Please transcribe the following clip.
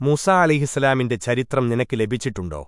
മൂസ അലിഹിസ്ലാമിന്റെ ചരിത്രം നിനക്ക് ലഭിച്ചിട്ടുണ്ടോ?